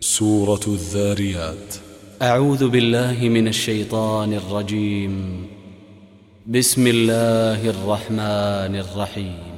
سورة الذاريات. أعوذ بالله من الشيطان الرجيم. بسم الله الرحمن الرحيم.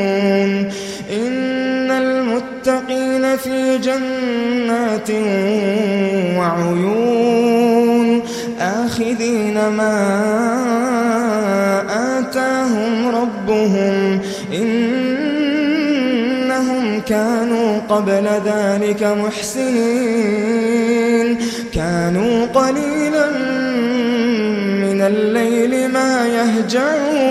آخذين ما آتاهم ربهم إنهم كانوا قبل ذلك محسنين. كانوا قليلا من الليل ما يهجعون.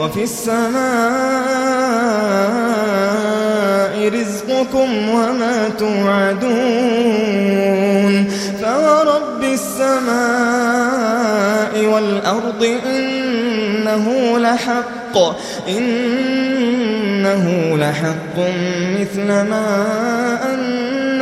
وفي السماء رزقكم وما توعدون فورب السماء والأرض إنه لحق إنه لحق مثل ما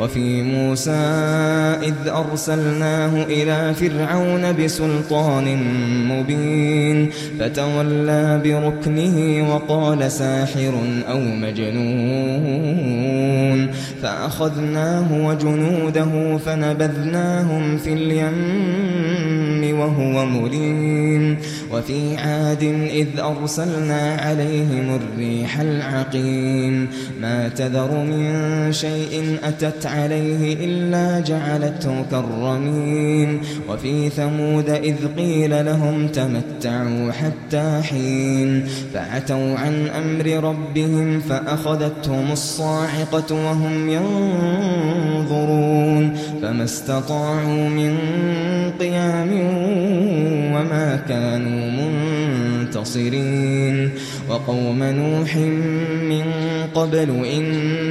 وفي موسى إذ أرسلناه إلى فرعون بسلطان مبين فتولى بركنه وقال ساحر أو مجنون. فأخذناه وجنوده فنبذناهم في اليم وهو مليم. وفي عاد إذ أرسلنا عليهم الريح العقيم. ما تذر من شيء أتت عليه إلا جعلته كالرميم. وفي ثمود إذ قيل لهم تمتعوا حتى حين. فعتوا عن أمر ربهم فأخذتهم الصاعقة وهم ينظرون. فما استطاعوا من قيام وما كانوا منتصرين. وقوم نوح من قبل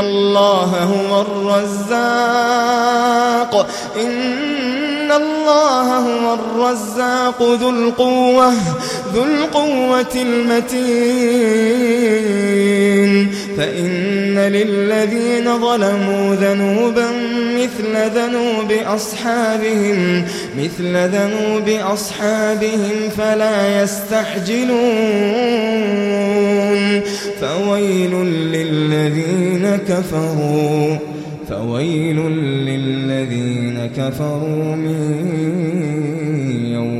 الله هو الرزاق إن الله هو الرزاق ذو القوة ذو القوة المتين فإن للذين ظلموا ذنوبا مثل ذنوب أصحابهم مثل ذنوب أصحابهم فلا يستعجلون. فويل للذين كفروا فويل للذين كفروا من يوم